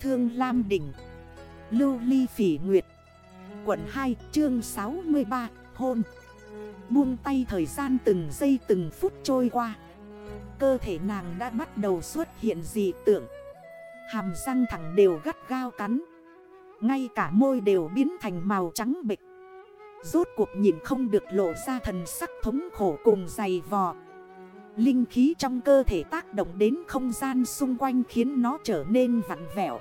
Thương Lam Đỉnh. Lưu Ly Phỉ Nguyệt. Quận 2 chương 63 Hôn. Buông tay thời gian từng giây từng phút trôi qua. Cơ thể nàng đã bắt đầu xuất hiện dị tượng. Hàm răng thẳng đều gắt gao cắn. Ngay cả môi đều biến thành màu trắng bịch Rốt cuộc nhìn không được lộ ra thần sắc thống khổ cùng dày vò. Linh khí trong cơ thể tác động đến không gian xung quanh khiến nó trở nên vặn vẹo.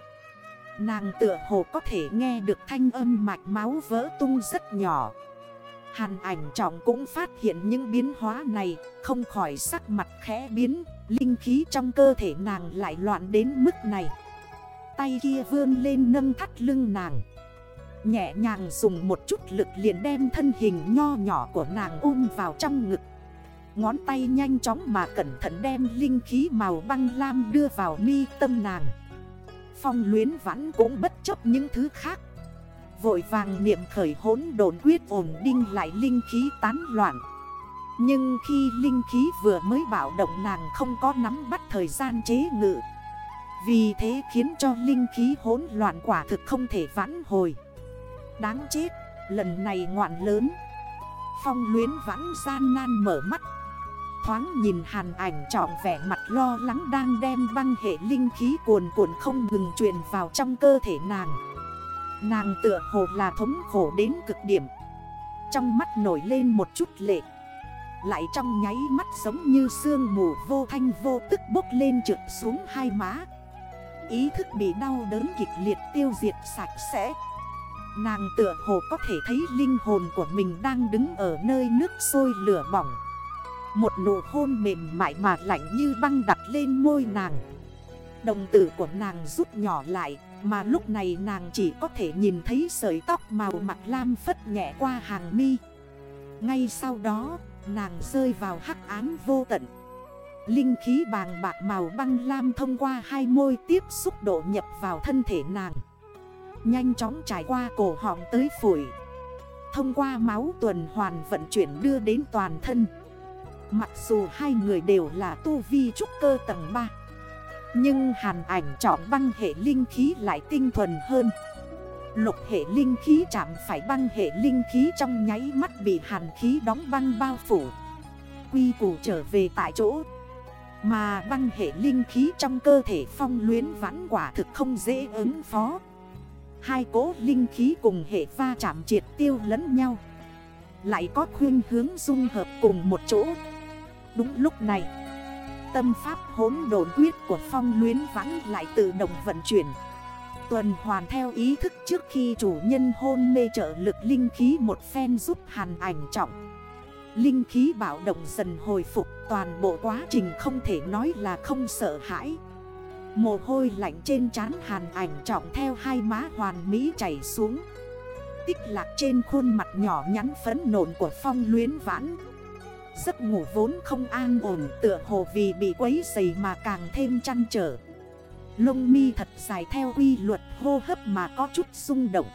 Nàng tựa hồ có thể nghe được thanh âm mạch máu vỡ tung rất nhỏ. Hàn ảnh trọng cũng phát hiện những biến hóa này, Không khỏi sắc mặt khẽ biến, Linh khí trong cơ thể nàng lại loạn đến mức này. Tay kia vươn lên nâng thắt lưng nàng. Nhẹ nhàng dùng một chút lực liền đem thân hình nho nhỏ của nàng ôm vào trong ngực. Ngón tay nhanh chóng mà cẩn thận đem linh khí màu băng lam đưa vào mi tâm nàng. Phong luyến vãn cũng bất chấp những thứ khác. Vội vàng niệm khởi hốn đồn quyết ổn đinh lại linh khí tán loạn. Nhưng khi linh khí vừa mới bảo động nàng không có nắm bắt thời gian chế ngự. Vì thế khiến cho linh khí hỗn loạn quả thực không thể vãn hồi. Đáng chết, lần này ngoạn lớn. Phong luyến vãn gian nan mở mắt. Thoáng nhìn hàn ảnh trọn vẻ mặt lo lắng đang đem băng hệ linh khí cuồn cuộn không ngừng truyền vào trong cơ thể nàng. Nàng tựa hồ là thống khổ đến cực điểm. Trong mắt nổi lên một chút lệ. Lại trong nháy mắt giống như sương mù vô thanh vô tức bốc lên trượt xuống hai má. Ý thức bị đau đớn kịch liệt tiêu diệt sạch sẽ. Nàng tựa hồ có thể thấy linh hồn của mình đang đứng ở nơi nước sôi lửa bỏng. Một nụ hôn mềm mại mà lạnh như băng đặt lên môi nàng. Đồng tử của nàng rút nhỏ lại, Mà lúc này nàng chỉ có thể nhìn thấy sợi tóc màu mặt lam phất nhẹ qua hàng mi. Ngay sau đó, nàng rơi vào hắc án vô tận. Linh khí bàng bạc màu băng lam thông qua hai môi tiếp xúc độ nhập vào thân thể nàng. Nhanh chóng trải qua cổ họng tới phổi. Thông qua máu tuần hoàn vận chuyển đưa đến toàn thân. Mặc dù hai người đều là tu vi trúc cơ tầng 3 Nhưng hàn ảnh trọng băng hệ linh khí lại tinh thuần hơn. Lục hệ linh khí chạm phải băng hệ linh khí trong nháy mắt bị hàn khí đóng băng bao phủ. Quy củ trở về tại chỗ. Mà băng hệ linh khí trong cơ thể phong luyến vãn quả thực không dễ ứng phó. Hai cố linh khí cùng hệ va chạm triệt tiêu lẫn nhau. Lại có khuyên hướng dung hợp cùng một chỗ. Đúng lúc này. Tâm pháp hốn đồn quyết của phong luyến vãn lại tự động vận chuyển. Tuần hoàn theo ý thức trước khi chủ nhân hôn mê trợ lực linh khí một phen giúp hàn ảnh trọng. Linh khí bạo động dần hồi phục, toàn bộ quá trình không thể nói là không sợ hãi. Mồ hôi lạnh trên trán hàn ảnh trọng theo hai má hoàn mỹ chảy xuống. Tích lạc trên khuôn mặt nhỏ nhắn phấn nộn của phong luyến vãn. Giấc ngủ vốn không an ổn, tựa hồ vì bị quấy dày mà càng thêm chăn trở Lông mi thật dài theo quy luật hô hấp mà có chút rung động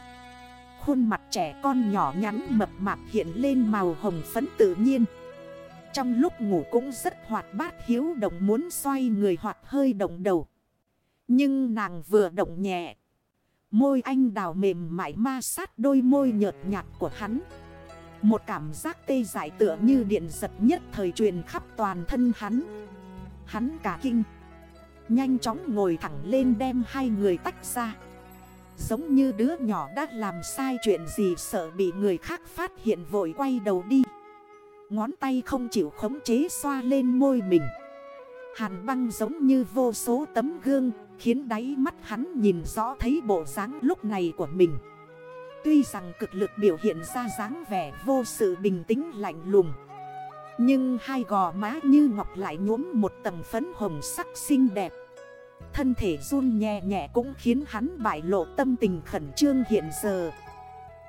Khuôn mặt trẻ con nhỏ nhắn mập mạp hiện lên màu hồng phấn tự nhiên Trong lúc ngủ cũng rất hoạt bát hiếu động muốn xoay người hoặc hơi động đầu nhưng nàng vừa động nhẹ. Môi anh đào mềm mại ma sát đôi môi nhợt nhạt của hắn. Một cảm giác tê giải tựa như điện giật nhất thời truyền khắp toàn thân hắn. Hắn cả kinh. Nhanh chóng ngồi thẳng lên đem hai người tách ra. Giống như đứa nhỏ đã làm sai chuyện gì sợ bị người khác phát hiện vội quay đầu đi. Ngón tay không chịu khống chế xoa lên môi mình. Hàn băng giống như vô số tấm gương, Khiến đáy mắt hắn nhìn rõ thấy bộ dáng lúc này của mình Tuy rằng cực lực biểu hiện ra dáng vẻ vô sự bình tĩnh lạnh lùng Nhưng hai gò má như ngọc lại nhuốm một tầng phấn hồng sắc xinh đẹp. Thân thể run nhẹ nhẹ cũng khiến hắn bại lộ tâm tình khẩn trương hiện giờ.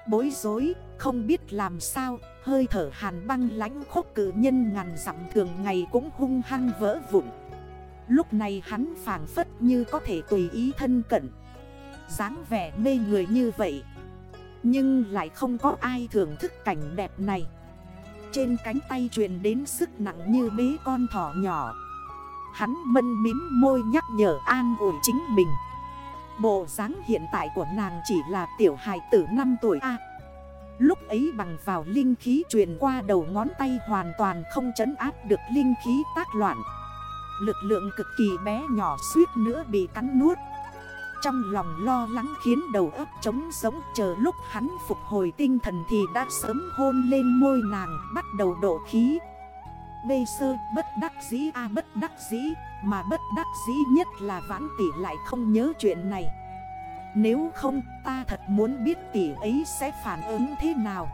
Bối rối, không biết làm sao Hơi thở hàn băng lánh khốc cử nhân ngàn dặm thường ngày cũng hung hăng vỡ vụn. Lúc này hắn phản phất như có thể tùy ý thân cận. Dáng vẻ mê người như vậy nhưng lại không có ai thưởng thức cảnh đẹp này. Trên cánh tay truyền đến sức nặng như bế con thỏ nhỏ. Hắn mân mím môi nhắc nhở an ủi chính mình. Bộ dáng hiện tại của nàng chỉ là tiểu hài tử 5 tuổi A. Lúc ấy bằng vào linh khí truyền qua đầu ngón tay hoàn toàn không chấn áp được linh khí tác loạn. Lực lượng cực kỳ bé nhỏ suýt nữa bị cắn nuốt. Trong lòng lo lắng khiến đầu óc trống sống chờ lúc hắn phục hồi tinh thần thì đã sớm hôn lên môi nàng, bắt đầu đổ khí. Bê sơ, bất đắc dĩ, a bất đắc dĩ, Mà bất đắc dĩ nhất là vãn tỷ lại không nhớ chuyện này. Nếu không, ta thật muốn biết tỷ ấy sẽ phản ứng thế nào.